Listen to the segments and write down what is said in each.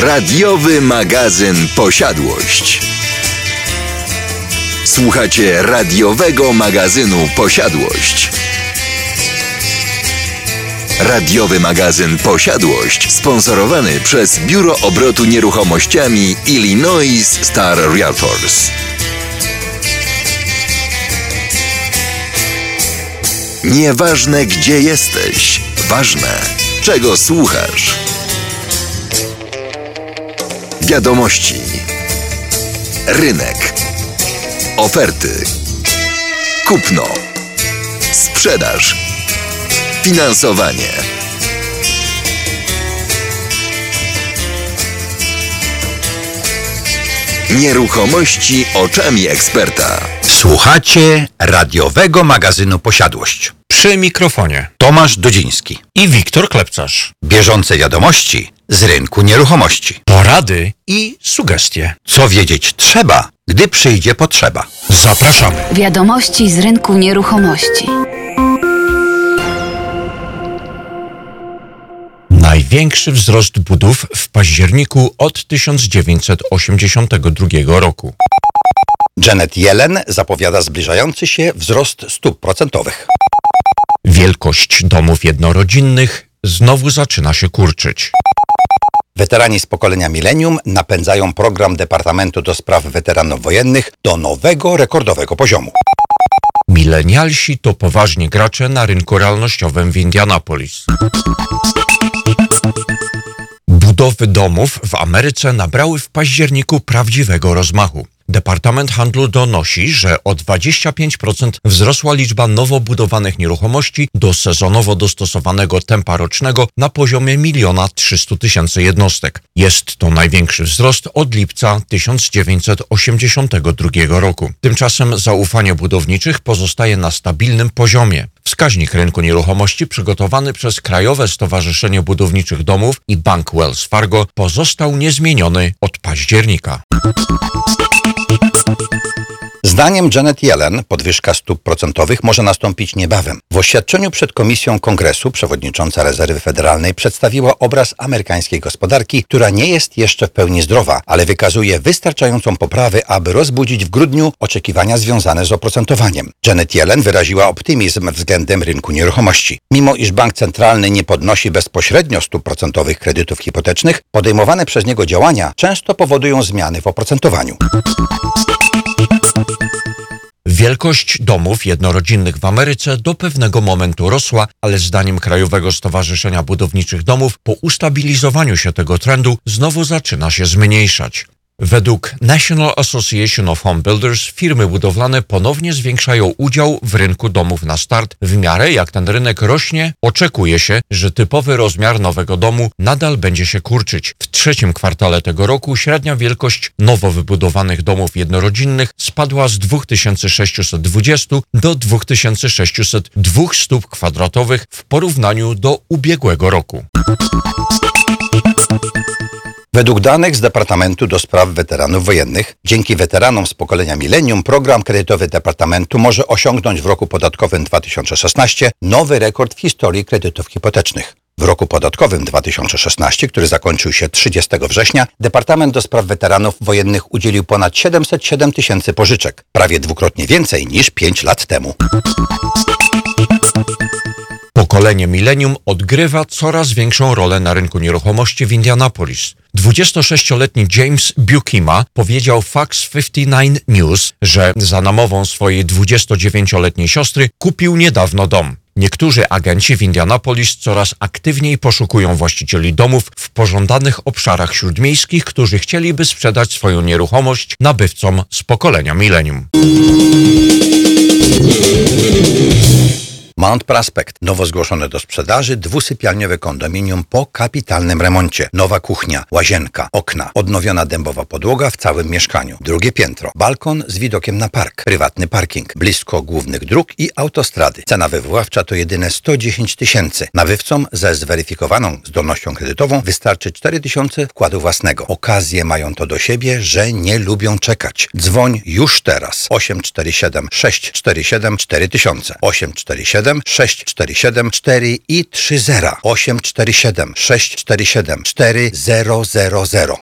Radiowy magazyn Posiadłość. Słuchacie radiowego magazynu Posiadłość. Radiowy magazyn Posiadłość sponsorowany przez Biuro Obrotu Nieruchomościami Illinois Star Realtors. Nieważne gdzie jesteś, ważne czego słuchasz. Wiadomości. Rynek. Oferty. Kupno. Sprzedaż. Finansowanie. Nieruchomości oczami eksperta. Słuchacie radiowego magazynu Posiadłość. Przy mikrofonie Tomasz Dudziński. i Wiktor Klepcarz. Bieżące wiadomości z rynku nieruchomości. Porady i sugestie. Co wiedzieć trzeba, gdy przyjdzie potrzeba. Zapraszamy. Wiadomości z rynku nieruchomości. Największy wzrost budów w październiku od 1982 roku. Janet Yellen zapowiada zbliżający się wzrost stóp procentowych. Wielkość domów jednorodzinnych znowu zaczyna się kurczyć. Weterani z pokolenia milenium napędzają program Departamentu do Spraw Weteranów Wojennych do nowego rekordowego poziomu. Milenialsi to poważni gracze na rynku realnościowym w Indianapolis. Budowy domów w Ameryce nabrały w październiku prawdziwego rozmachu. Departament Handlu donosi, że o 25% wzrosła liczba nowo budowanych nieruchomości do sezonowo dostosowanego tempa rocznego na poziomie 1 300 tysięcy jednostek. Jest to największy wzrost od lipca 1982 roku. Tymczasem zaufanie budowniczych pozostaje na stabilnym poziomie. Wskaźnik rynku nieruchomości przygotowany przez Krajowe Stowarzyszenie Budowniczych Domów i Bank Wells Fargo pozostał niezmieniony od października. Thank you. Zdaniem Janet Yellen podwyżka stóp procentowych może nastąpić niebawem. W oświadczeniu przed Komisją Kongresu przewodnicząca Rezerwy Federalnej przedstawiła obraz amerykańskiej gospodarki, która nie jest jeszcze w pełni zdrowa, ale wykazuje wystarczającą poprawę, aby rozbudzić w grudniu oczekiwania związane z oprocentowaniem. Janet Yellen wyraziła optymizm względem rynku nieruchomości. Mimo iż bank centralny nie podnosi bezpośrednio stóp procentowych kredytów hipotecznych, podejmowane przez niego działania często powodują zmiany w oprocentowaniu. Wielkość domów jednorodzinnych w Ameryce do pewnego momentu rosła, ale zdaniem Krajowego Stowarzyszenia Budowniczych Domów po ustabilizowaniu się tego trendu znowu zaczyna się zmniejszać. Według National Association of Home Builders firmy budowlane ponownie zwiększają udział w rynku domów na start. W miarę jak ten rynek rośnie, oczekuje się, że typowy rozmiar nowego domu nadal będzie się kurczyć. W trzecim kwartale tego roku średnia wielkość nowo wybudowanych domów jednorodzinnych spadła z 2620 do 2602 stóp kwadratowych w porównaniu do ubiegłego roku. Według danych z Departamentu do Spraw Weteranów Wojennych, dzięki weteranom z pokolenia milenium program kredytowy Departamentu może osiągnąć w roku podatkowym 2016 nowy rekord w historii kredytów hipotecznych. W roku podatkowym 2016, który zakończył się 30 września, Departament do Spraw Weteranów Wojennych udzielił ponad 707 tysięcy pożyczek, prawie dwukrotnie więcej niż 5 lat temu. Pokolenie milenium odgrywa coraz większą rolę na rynku nieruchomości w Indianapolis. 26-letni James Bukima powiedział Fox 59 News, że za namową swojej 29-letniej siostry kupił niedawno dom. Niektórzy agenci w Indianapolis coraz aktywniej poszukują właścicieli domów w pożądanych obszarach śródmiejskich, którzy chcieliby sprzedać swoją nieruchomość nabywcom z pokolenia milenium. Mount Prospect, nowo zgłoszone do sprzedaży, dwusypialniowe kondominium po kapitalnym remoncie. Nowa kuchnia, łazienka, okna, odnowiona dębowa podłoga w całym mieszkaniu. Drugie piętro, balkon z widokiem na park, prywatny parking, blisko głównych dróg i autostrady. Cena wywoławcza to jedyne 110 tysięcy. Nabywcom ze zweryfikowaną zdolnością kredytową wystarczy 4 tysiące wkładu własnego. Okazje mają to do siebie, że nie lubią czekać. Dzwoń już teraz. 847 647 4000 847 647 4 i 30 847 647 4000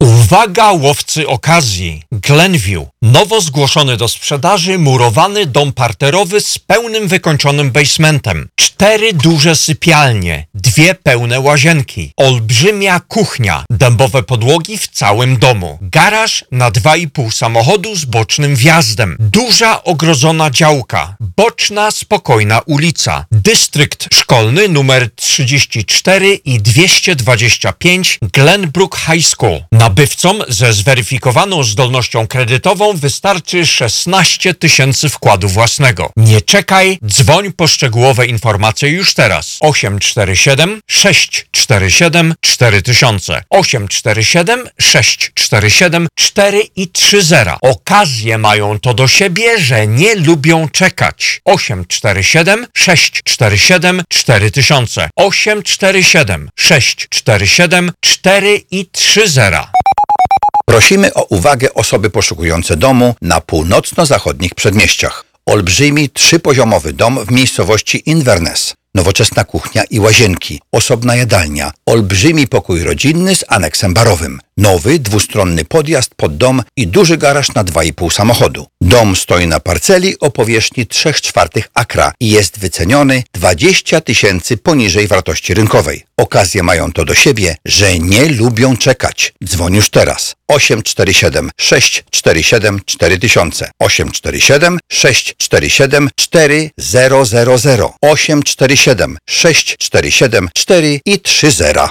Uwaga łowcy okazji! Glenview. Nowo zgłoszony do sprzedaży murowany dom parterowy z pełnym wykończonym basementem. Cztery duże sypialnie, dwie pełne łazienki, olbrzymia kuchnia, dębowe podłogi w całym domu, garaż na 2,5 samochodu z bocznym wjazdem, duża ogrodzona działka, boczna spokojna ulica, dystrykt szkolny numer 34 i 225 Glenbrook High School. Nabywcom ze zweryfikowaną zdolnością kredytową wystarczy 16 tysięcy wkładu własnego. Nie czekaj, dzwoń po szczegółowe informacje już teraz. 847 647 4000 847 647 4 i 30. Okazje mają to do siebie, że nie lubią czekać. 847 647 4000 847 647 4 i 30. Prosimy o uwagę osoby poszukujące domu na północno-zachodnich przedmieściach. Olbrzymi trzypoziomowy dom w miejscowości Inverness. Nowoczesna kuchnia i łazienki, osobna jadalnia, olbrzymi pokój rodzinny z aneksem barowym, nowy dwustronny podjazd pod dom i duży garaż na 2,5 samochodu. Dom stoi na parceli o powierzchni 3 czwartych akra i jest wyceniony 20 tysięcy poniżej wartości rynkowej. Okazje mają to do siebie, że nie lubią czekać. Dzwoń już teraz. 847 647 4000 847 647 4000 847 647 4 i 30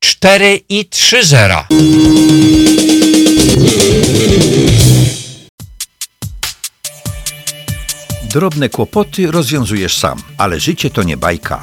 4 i 30. Drobne kłopoty rozwiązujesz sam, ale życie to nie bajka.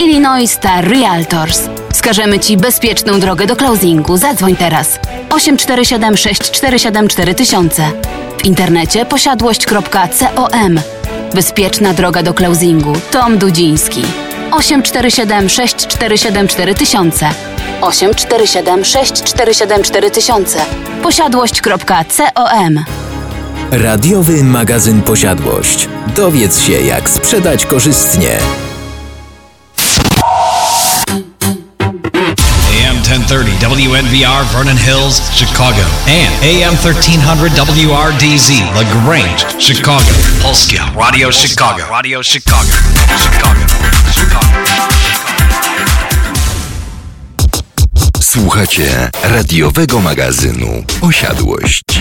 Illinois Star Realtors. Wskażemy Ci bezpieczną drogę do closingu. Zadzwoń teraz. 847 647 4000. W internecie posiadłość.com. Bezpieczna droga do closingu. Tom Dudziński. 847 647 4000. 847 647 4000. Posiadłość.com. Radiowy magazyn Posiadłość. Dowiedz się, jak sprzedać korzystnie. AM 1030 WNVR Vernon Hills, Chicago. And AM 1300 WRDZ LaGrange, Chicago. Polskia Radio Chicago. Radio Chicago. Chicago. Chicago. Słuchacie radiowego magazynu Posiadłość.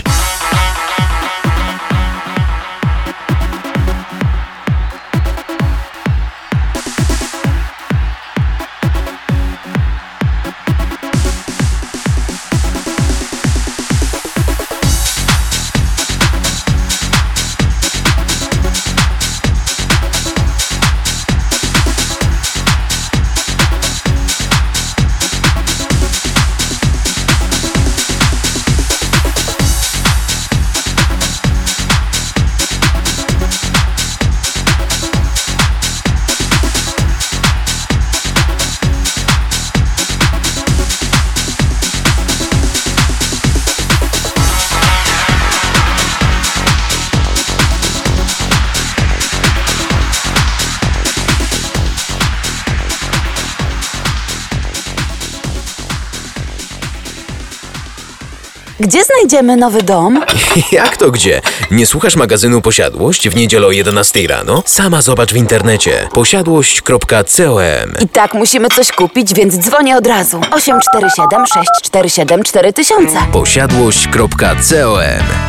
Znajdziemy nowy dom? Jak to gdzie? Nie słuchasz magazynu Posiadłość w niedzielę o 11 rano? Sama zobacz w internecie posiadłość.com. I tak musimy coś kupić, więc dzwonię od razu. 847 647 4000. Posiadłość.com.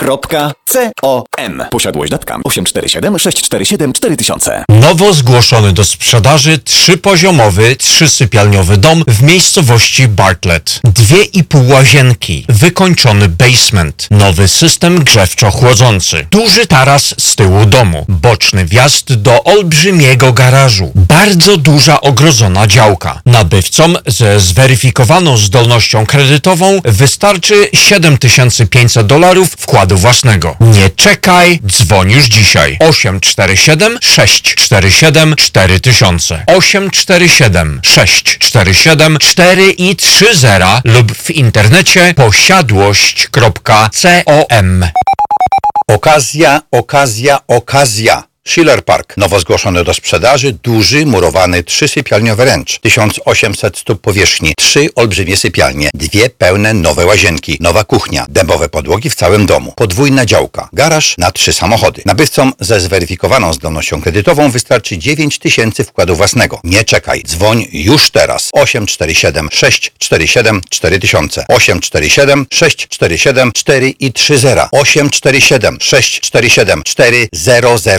Posiadłość.com. Posiadłość.com 847 647 4000. Nowo zgłoszony do sprzedaży trzypoziomowy, trzysypialniowy dom w miejscowości Bartlett. Dwie i pół łazienki, wykończony basement, nowy system grzewczo-chłodzący, duży taras z tyłu domu, boczny wjazd do olbrzymiego garażu, bardzo duża ogrodzona działka. Nabywcom ze zweryfikowaną zdolnością kredytową wystarczy 7500 dolarów wkładu własnego. Nie czekaj, dzwoń już dzisiaj. 847 647 4000 847 647 4 i 30 lub w internecie posiadłość.com Okazja, okazja, okazja. Schiller Park, nowo zgłoszony do sprzedaży, duży, murowany, trzysypialniowy ręcz, 1800 stóp powierzchni, trzy olbrzymie sypialnie, dwie pełne nowe łazienki, nowa kuchnia, dębowe podłogi w całym domu, podwójna działka, garaż na trzy samochody. Nabywcom ze zweryfikowaną zdolnością kredytową wystarczy 9 tysięcy wkładu własnego. Nie czekaj, dzwoń już teraz. 847 647 4000 847 647 4 i 30 847 647 4000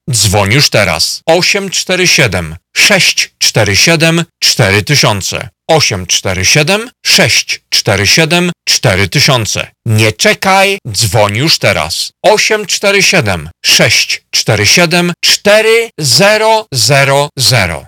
Dzwoń już teraz. 847 647 4000 847 647 4000 Nie czekaj, dzwoń już teraz. 847 647 4000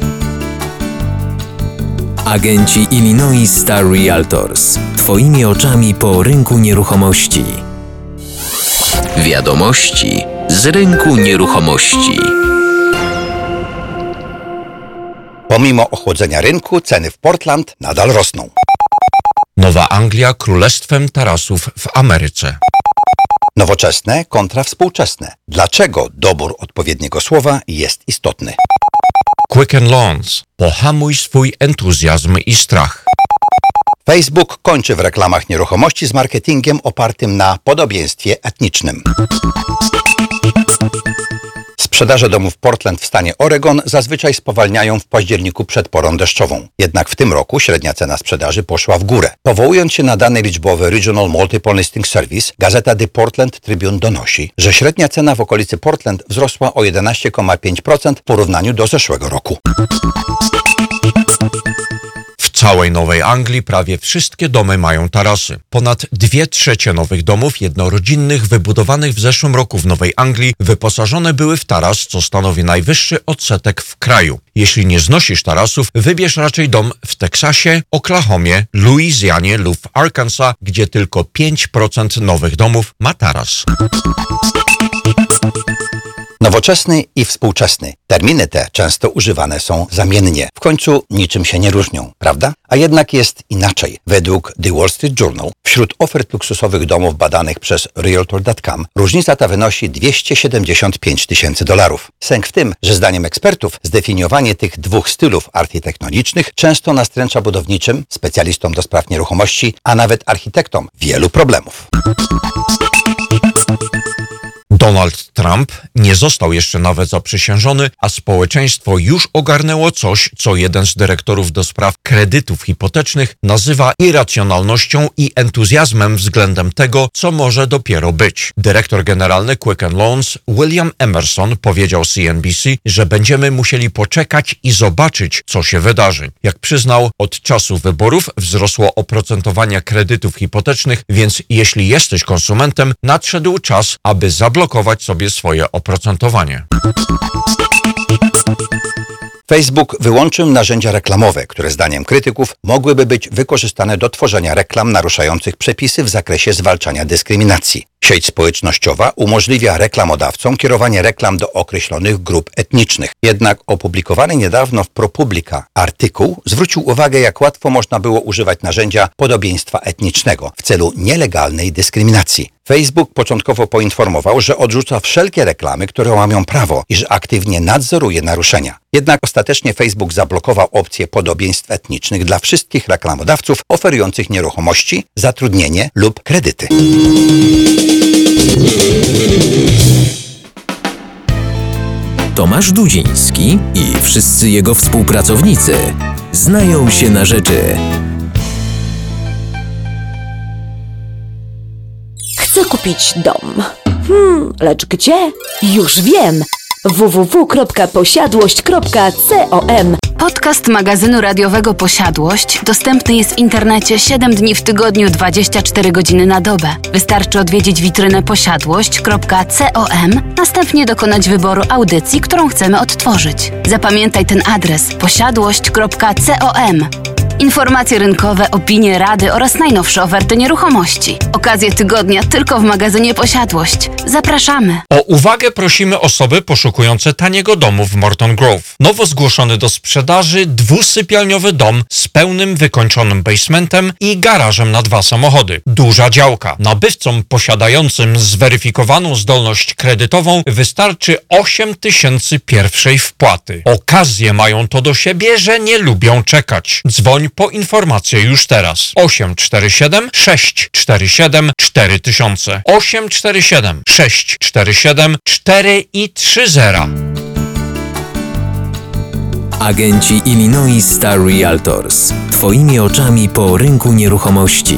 Agenci Illinois Star Realtors. Twoimi oczami po rynku nieruchomości. Wiadomości z rynku nieruchomości. Pomimo ochłodzenia rynku, ceny w Portland nadal rosną. Nowa Anglia królestwem tarasów w Ameryce. Nowoczesne kontra współczesne. Dlaczego dobór odpowiedniego słowa jest istotny? Quicken Lawns. Pohamuj swój entuzjazm i strach. Facebook kończy w reklamach nieruchomości z marketingiem opartym na podobieństwie etnicznym. Sprzedaże domów Portland w stanie Oregon zazwyczaj spowalniają w październiku przed porą deszczową. Jednak w tym roku średnia cena sprzedaży poszła w górę. Powołując się na dane liczbowe Regional Multiple Listing Service, gazeta The Portland Tribune donosi, że średnia cena w okolicy Portland wzrosła o 11,5% w porównaniu do zeszłego roku. Całej Nowej Anglii prawie wszystkie domy mają tarasy. Ponad dwie trzecie nowych domów jednorodzinnych wybudowanych w zeszłym roku w Nowej Anglii wyposażone były w taras, co stanowi najwyższy odsetek w kraju. Jeśli nie znosisz tarasów, wybierz raczej dom w Teksasie, Oklahomie, Luizjanie lub Arkansas, gdzie tylko 5% nowych domów ma taras. Nowoczesny i współczesny. Terminy te często używane są zamiennie. W końcu niczym się nie różnią, prawda? A jednak jest inaczej. Według The Wall Street Journal wśród ofert luksusowych domów badanych przez Realtor.com różnica ta wynosi 275 tysięcy dolarów. Sęk w tym, że zdaniem ekspertów zdefiniowanie tych dwóch stylów architektonicznych często nastręcza budowniczym, specjalistom do spraw nieruchomości, a nawet architektom wielu problemów. Donald Trump nie został jeszcze nawet zaprzysiężony, a społeczeństwo już ogarnęło coś, co jeden z dyrektorów do spraw kredytów hipotecznych nazywa irracjonalnością i entuzjazmem względem tego, co może dopiero być. Dyrektor generalny Quicken Loans William Emerson powiedział CNBC, że będziemy musieli poczekać i zobaczyć, co się wydarzy. Jak przyznał, od czasu wyborów wzrosło oprocentowanie kredytów hipotecznych, więc jeśli jesteś konsumentem, nadszedł czas, aby zablokować sobie swoje oprocentowanie. Facebook wyłączył narzędzia reklamowe, które zdaniem krytyków mogłyby być wykorzystane do tworzenia reklam naruszających przepisy w zakresie zwalczania dyskryminacji. Sieć społecznościowa umożliwia reklamodawcom kierowanie reklam do określonych grup etnicznych. Jednak opublikowany niedawno w ProPublica artykuł zwrócił uwagę, jak łatwo można było używać narzędzia podobieństwa etnicznego w celu nielegalnej dyskryminacji. Facebook początkowo poinformował, że odrzuca wszelkie reklamy, które łamią prawo i że aktywnie nadzoruje naruszenia. Jednak ostatecznie Facebook zablokował opcję podobieństw etnicznych dla wszystkich reklamodawców oferujących nieruchomości, zatrudnienie lub kredyty. Tomasz Dudziński i wszyscy jego współpracownicy znają się na rzeczy. Chcę kupić dom. Hmm, lecz gdzie? Już wiem! www.posiadłość.com Podcast magazynu radiowego Posiadłość dostępny jest w internecie 7 dni w tygodniu 24 godziny na dobę. Wystarczy odwiedzić witrynę posiadłość.com, następnie dokonać wyboru audycji, którą chcemy odtworzyć. Zapamiętaj ten adres posiadłość.com. Informacje rynkowe, opinie, rady oraz najnowsze oferty nieruchomości. Okazje tygodnia tylko w magazynie Posiadłość. Zapraszamy. O uwagę prosimy osoby poszukujące taniego domu w Morton Grove. Nowo zgłoszony do sprzedaży dwusypialniowy dom z pełnym wykończonym basementem i garażem na dwa samochody. Duża działka. Nabywcom posiadającym zweryfikowaną zdolność kredytową wystarczy 8 tysięcy pierwszej wpłaty. Okazje mają to do siebie, że nie lubią czekać. Dzwoń po informację już teraz. 847 647 4000 847 647 4 i 30 Agenci Illinois Star Realtors. Twoimi oczami po rynku nieruchomości.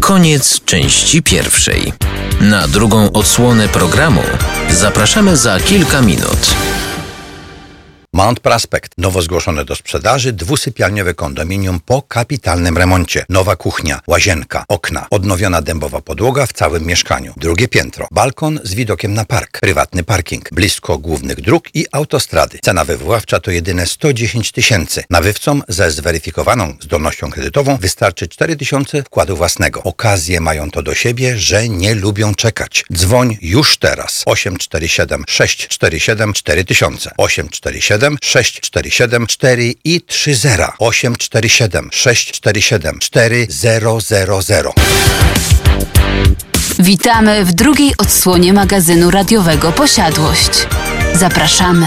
Koniec części pierwszej. Na drugą odsłonę programu zapraszamy za kilka minut. Mount Prospect. Nowo zgłoszone do sprzedaży dwusypialniowe kondominium po kapitalnym remoncie. Nowa kuchnia, łazienka, okna, odnowiona dębowa podłoga w całym mieszkaniu. Drugie piętro, balkon z widokiem na park, prywatny parking, blisko głównych dróg i autostrady. Cena wywoławcza to jedyne 110 tysięcy. Nabywcom ze zweryfikowaną zdolnością kredytową wystarczy 4 tysiące wkładu własnego. Okazje mają to do siebie, że nie lubią czekać. Dzwoń już teraz. 847 647 4000 847 647 4 i 30 847 647 4000 Witamy w drugiej odsłonie magazynu radiowego Posiadłość. Zapraszamy.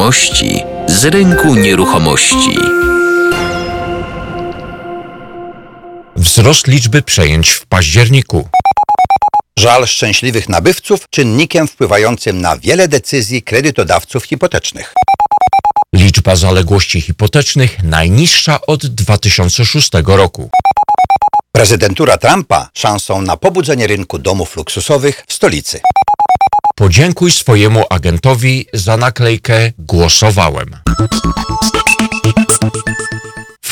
Wiadomości z rynku nieruchomości. Wzrost liczby przejęć w październiku. Żal szczęśliwych nabywców czynnikiem wpływającym na wiele decyzji kredytodawców hipotecznych. Liczba zaległości hipotecznych najniższa od 2006 roku. Prezydentura Trumpa szansą na pobudzenie rynku domów luksusowych w stolicy. Podziękuj swojemu agentowi za naklejkę Głosowałem.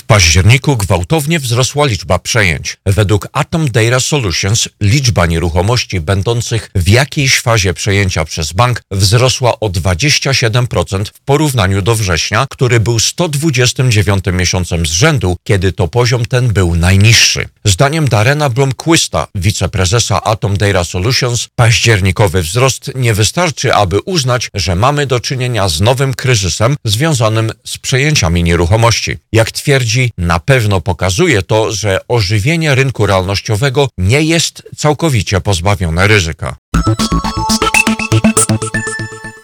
Październiku gwałtownie wzrosła liczba przejęć. Według Atom Data Solutions liczba nieruchomości będących w jakiejś fazie przejęcia przez bank wzrosła o 27% w porównaniu do września, który był 129 miesiącem z rzędu, kiedy to poziom ten był najniższy. Zdaniem Darena Blomquista, wiceprezesa Atom Data Solutions, październikowy wzrost nie wystarczy, aby uznać, że mamy do czynienia z nowym kryzysem związanym z przejęciami nieruchomości. Jak twierdzi, na pewno pokazuje to, że ożywienie rynku realnościowego nie jest całkowicie pozbawione ryzyka.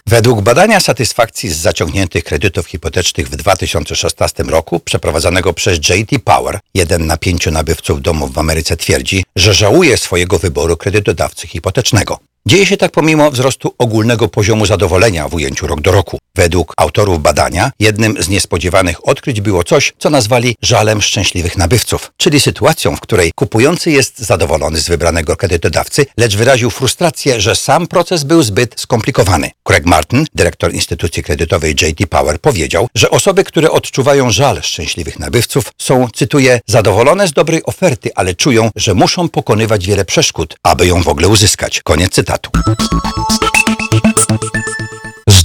Według badania satysfakcji z zaciągniętych kredytów hipotecznych w 2016 roku, przeprowadzonego przez JT Power, jeden na pięciu nabywców domów w Ameryce twierdzi, że żałuje swojego wyboru kredytodawcy hipotecznego. Dzieje się tak pomimo wzrostu ogólnego poziomu zadowolenia w ujęciu rok do roku. Według autorów badania jednym z niespodziewanych odkryć było coś, co nazwali żalem szczęśliwych nabywców, czyli sytuacją, w której kupujący jest zadowolony z wybranego kredytodawcy, lecz wyraził frustrację, że sam proces był zbyt skomplikowany. Craig Martin, dyrektor instytucji kredytowej JT Power, powiedział, że osoby, które odczuwają żal szczęśliwych nabywców są, cytuję, zadowolone z dobrej oferty, ale czują, że muszą pokonywać wiele przeszkód, aby ją w ogóle uzyskać. Koniec cytatu.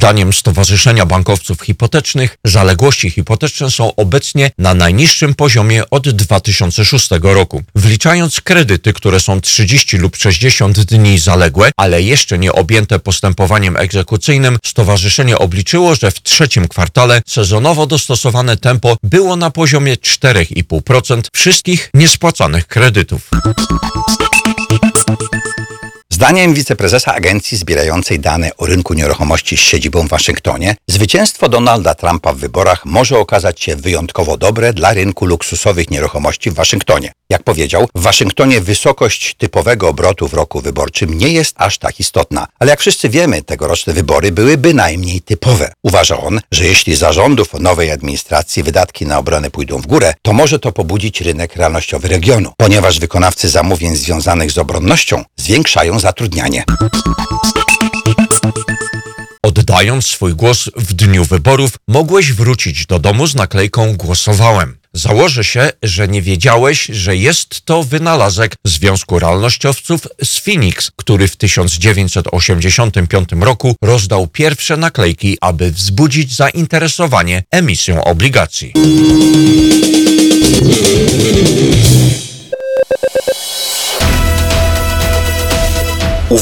Zdaniem Stowarzyszenia Bankowców Hipotecznych zaległości hipoteczne są obecnie na najniższym poziomie od 2006 roku. Wliczając kredyty, które są 30 lub 60 dni zaległe, ale jeszcze nie objęte postępowaniem egzekucyjnym, stowarzyszenie obliczyło, że w trzecim kwartale sezonowo dostosowane tempo było na poziomie 4,5% wszystkich niespłacanych kredytów. Zdaniem wiceprezesa agencji zbierającej dane o rynku nieruchomości z siedzibą w Waszyngtonie, zwycięstwo Donalda Trumpa w wyborach może okazać się wyjątkowo dobre dla rynku luksusowych nieruchomości w Waszyngtonie. Jak powiedział, w Waszyngtonie wysokość typowego obrotu w roku wyborczym nie jest aż tak istotna, ale jak wszyscy wiemy, tegoroczne wybory były bynajmniej typowe. Uważa on, że jeśli zarządów nowej administracji wydatki na obronę pójdą w górę, to może to pobudzić rynek realnościowy regionu, ponieważ wykonawcy zamówień związanych z obronnością zwiększają zatrudnianie. Od Oddając swój głos w dniu wyborów, mogłeś wrócić do domu z naklejką Głosowałem. Założę się, że nie wiedziałeś, że jest to wynalazek Związku Realnościowców z Phoenix, który w 1985 roku rozdał pierwsze naklejki, aby wzbudzić zainteresowanie emisją obligacji.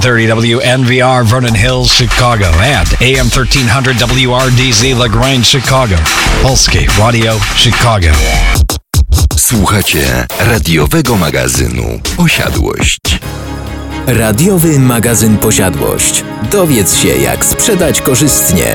1030 WNVR Vernon Hills, Chicago, and AM 1300 WRDZ LaGrange, Chicago. Polskie Radio Chicago. Słuchacie radiowego magazynu Posiadłość. Radiowy magazyn Posiadłość. Dowiedz się, jak sprzedać korzystnie.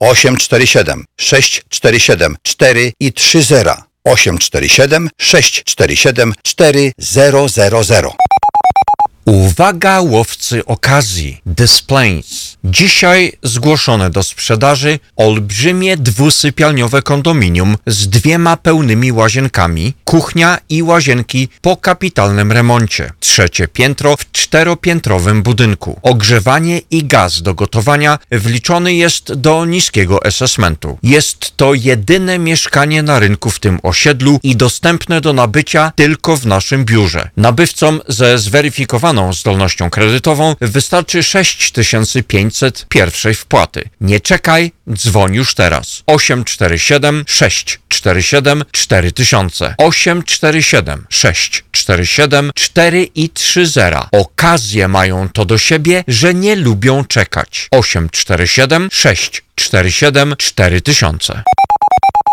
847 647 4 i 3 zera. 847 647 4000. Uwaga łowcy okazji, Displays. Dzisiaj zgłoszone do sprzedaży olbrzymie dwusypialniowe kondominium z dwiema pełnymi łazienkami, kuchnia i łazienki po kapitalnym remoncie. Trzecie piętro w czteropiętrowym budynku. Ogrzewanie i gaz do gotowania wliczony jest do niskiego assessmentu. Jest to jedyne mieszkanie na rynku w tym osiedlu i dostępne do nabycia tylko w naszym biurze. Nabywcom ze zweryfikowaną zdolnością kredytową wystarczy 6500 pierwszej wpłaty. Nie czekaj, dzwoń już teraz. 847 647 4000 847 647 4 i 30. Okazje mają to do siebie, że nie lubią czekać. 847 647 4000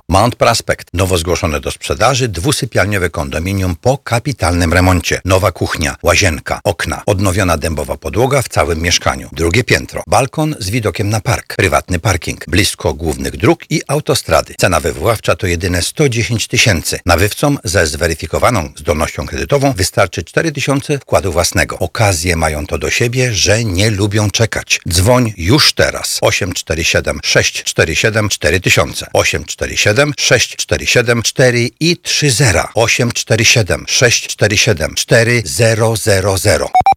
Mount Prospect. Nowo zgłoszone do sprzedaży dwusypialniowe kondominium po kapitalnym remoncie. Nowa kuchnia, łazienka, okna, odnowiona dębowa podłoga w całym mieszkaniu. Drugie piętro, balkon z widokiem na park, prywatny parking, blisko głównych dróg i autostrady. Cena wywoławcza to jedyne 110 tysięcy. Nabywcom ze zweryfikowaną zdolnością kredytową wystarczy 4 tysiące wkładu własnego. Okazje mają to do siebie, że nie lubią czekać. Dzwoń już teraz. 847 647 4000 847 647 4 i 30 847 647 4000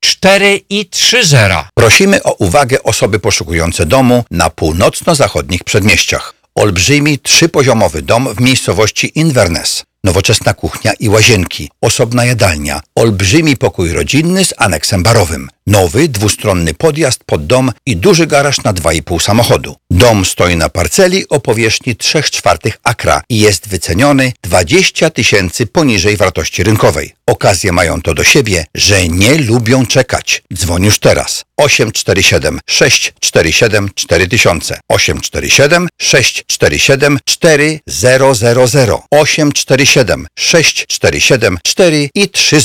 4 i 30. Prosimy o uwagę osoby poszukujące domu na północno-zachodnich przedmieściach. Olbrzymi trzypoziomowy dom w miejscowości Inverness. Nowoczesna kuchnia i łazienki, osobna jadalnia, olbrzymi pokój rodzinny z aneksem barowym, nowy dwustronny podjazd pod dom i duży garaż na 2,5 samochodu. Dom stoi na parceli o powierzchni 3 czwartych akra i jest wyceniony 20 tysięcy poniżej wartości rynkowej. Okazje mają to do siebie, że nie lubią czekać. Dzwoń już teraz. 847 647 4000 847 647 4000 847 647 4 i 30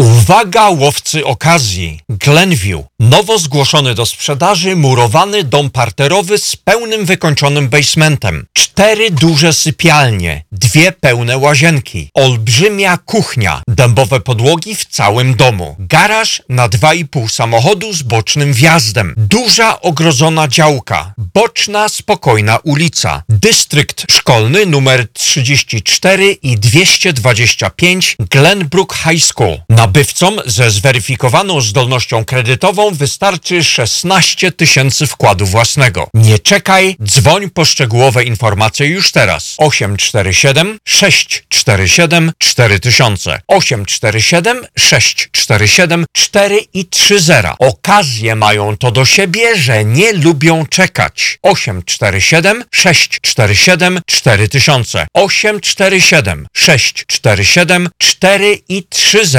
Uwaga łowcy okazji! Glenview. Nowo zgłoszony do sprzedaży murowany dom parterowy z pełnym wykończonym basementem. Cztery duże sypialnie, dwie pełne łazienki, olbrzymia kuchnia, dębowe podłogi w całym domu, garaż na 2,5 samochodu z bocznym wjazdem, duża ogrodzona działka, boczna spokojna ulica, dystrykt szkolny numer 34 i 225 Glenbrook High School. Nabywcom ze zweryfikowaną zdolnością kredytową wystarczy 16 tysięcy wkładu własnego. Nie czekaj, dzwoń po szczegółowe informacje już teraz. 847 647 4000 847 647 4 i 30. Okazje mają to do siebie, że nie lubią czekać. 847 647 4000 847 647 4 i 30.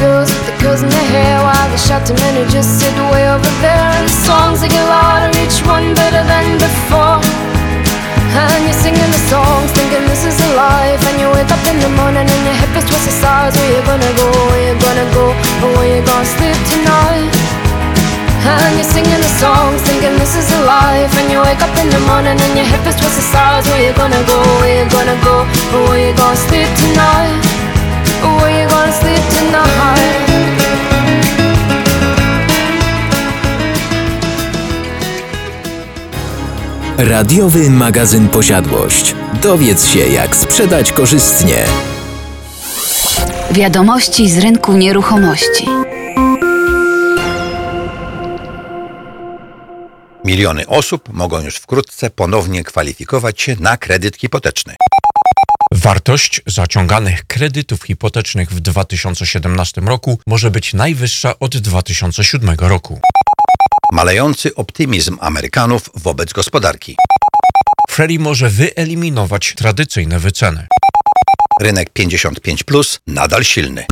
girls with the curls in their hair, while the shouting men just sit way over there, and the songs they get louder, each one better than before. And you're singing the songs, thinking this is a life. And you wake up in the morning and your hip is twisted sides. Where you gonna go? Where you gonna go? Or where you gonna sleep tonight? And you're singing the songs, thinking this is a life. And you wake up in the morning and your hip is twisted sides. Where you gonna go? Where you gonna go? Or where you gonna sleep tonight? Radiowy magazyn Posiadłość. Dowiedz się, jak sprzedać korzystnie. Wiadomości z rynku nieruchomości. Miliony osób mogą już wkrótce ponownie kwalifikować się na kredyt hipoteczny. Wartość zaciąganych kredytów hipotecznych w 2017 roku może być najwyższa od 2007 roku. Malejący optymizm Amerykanów wobec gospodarki. Freddie może wyeliminować tradycyjne wyceny. Rynek 55 plus nadal silny.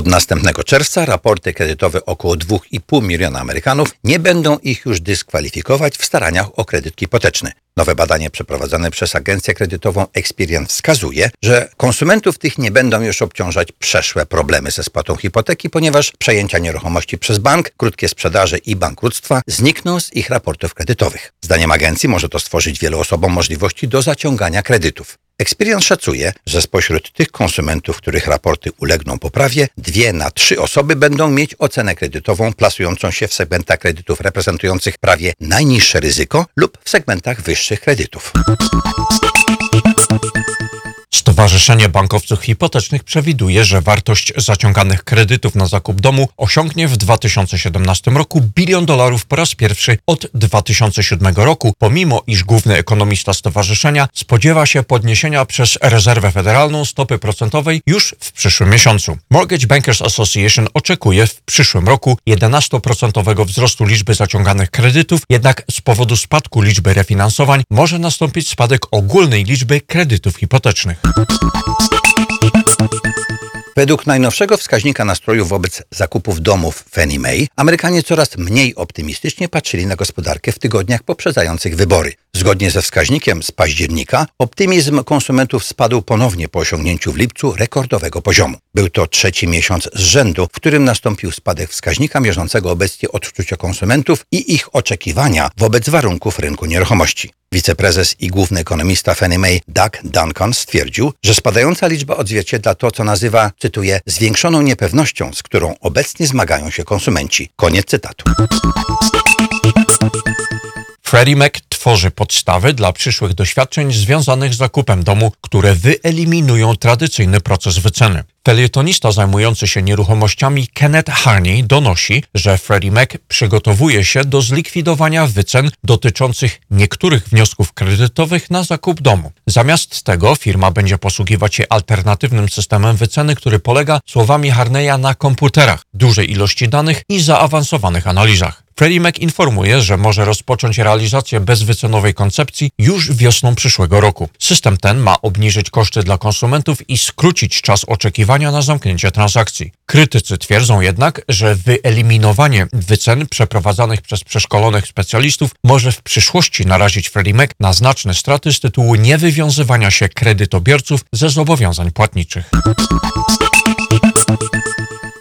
Od następnego czerwca raporty kredytowe około 2,5 miliona Amerykanów nie będą ich już dyskwalifikować w staraniach o kredyt hipoteczny. Nowe badanie przeprowadzone przez agencję kredytową Experian wskazuje, że konsumentów tych nie będą już obciążać przeszłe problemy ze spłatą hipoteki, ponieważ przejęcia nieruchomości przez bank, krótkie sprzedaże i bankructwa znikną z ich raportów kredytowych. Zdaniem agencji może to stworzyć wielu osobom możliwości do zaciągania kredytów. Experian szacuje, że spośród tych konsumentów, których raporty ulegną poprawie, dwie na trzy osoby będą mieć ocenę kredytową plasującą się w segmentach kredytów reprezentujących prawie najniższe ryzyko lub w segmentach wyższych kredytów. Stowarzyszenie Bankowców Hipotecznych przewiduje, że wartość zaciąganych kredytów na zakup domu osiągnie w 2017 roku bilion dolarów po raz pierwszy od 2007 roku, pomimo iż główny ekonomista stowarzyszenia spodziewa się podniesienia przez Rezerwę Federalną stopy procentowej już w przyszłym miesiącu. Mortgage Bankers Association oczekuje w przyszłym roku 11% wzrostu liczby zaciąganych kredytów, jednak z powodu spadku liczby refinansowań może nastąpić spadek ogólnej liczby kredytów hipotecznych. Według najnowszego wskaźnika nastrojów wobec zakupów domów Fannie Mae, Amerykanie coraz mniej optymistycznie patrzyli na gospodarkę w tygodniach poprzedzających wybory. Zgodnie ze wskaźnikiem z października, optymizm konsumentów spadł ponownie po osiągnięciu w lipcu rekordowego poziomu. Był to trzeci miesiąc z rzędu, w którym nastąpił spadek wskaźnika mierzącego obecnie odczucia konsumentów i ich oczekiwania wobec warunków rynku nieruchomości. Wiceprezes i główny ekonomista Fannie Mae Doug Duncan stwierdził, że spadająca liczba odzwierciedla to, co nazywa, cytuję, zwiększoną niepewnością, z którą obecnie zmagają się konsumenci. Koniec cytatu. Freddie Mac tworzy podstawy dla przyszłych doświadczeń związanych z zakupem domu, które wyeliminują tradycyjny proces wyceny. Felietonista zajmujący się nieruchomościami Kenneth Harney donosi, że Freddie Mac przygotowuje się do zlikwidowania wycen dotyczących niektórych wniosków kredytowych na zakup domu. Zamiast tego firma będzie posługiwać się alternatywnym systemem wyceny, który polega słowami Harneya na komputerach, dużej ilości danych i zaawansowanych analizach. Freddie Mac informuje, że może rozpocząć realizację bezwycenowej koncepcji już wiosną przyszłego roku. System ten ma obniżyć koszty dla konsumentów i skrócić czas oczekiwania na zamknięcie transakcji. Krytycy twierdzą jednak, że wyeliminowanie wycen przeprowadzanych przez przeszkolonych specjalistów może w przyszłości narazić Freddie Mac na znaczne straty z tytułu niewywiązywania się kredytobiorców ze zobowiązań płatniczych.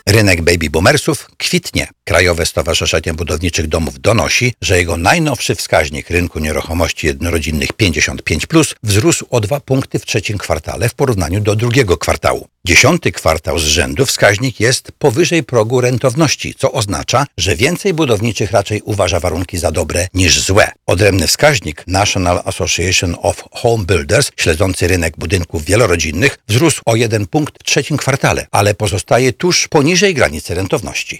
Rynek baby boomersów kwitnie. Krajowe Stowarzyszenie Budowniczych Domów donosi, że jego najnowszy wskaźnik rynku nieruchomości jednorodzinnych 55 wzrósł o dwa punkty w trzecim kwartale w porównaniu do drugiego kwartału. Dziesiąty kwartał z rzędu wskaźnik jest powyżej progu rentowności, co oznacza, że więcej budowniczych raczej uważa warunki za dobre niż złe. Odrębny wskaźnik National Association of Home Builders, śledzący rynek budynków wielorodzinnych, wzrósł o jeden punkt w trzecim kwartale, ale pozostaje tuż poniżej granicy rentowności.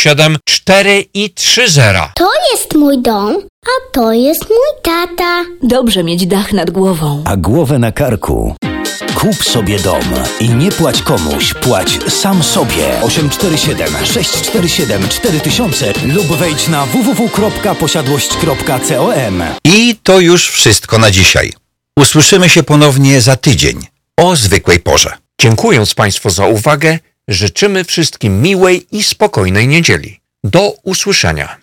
647 4 i 3 zera. To jest mój dom, a to jest mój tata. Dobrze mieć dach nad głową. A głowę na karku. Kup sobie dom i nie płać komuś, płać sam sobie. 847 647 4000 lub wejdź na www.posiadłość.com. I to już wszystko na dzisiaj. Usłyszymy się ponownie za tydzień o zwykłej porze. Dziękując Państwu za uwagę, Życzymy wszystkim miłej i spokojnej niedzieli. Do usłyszenia.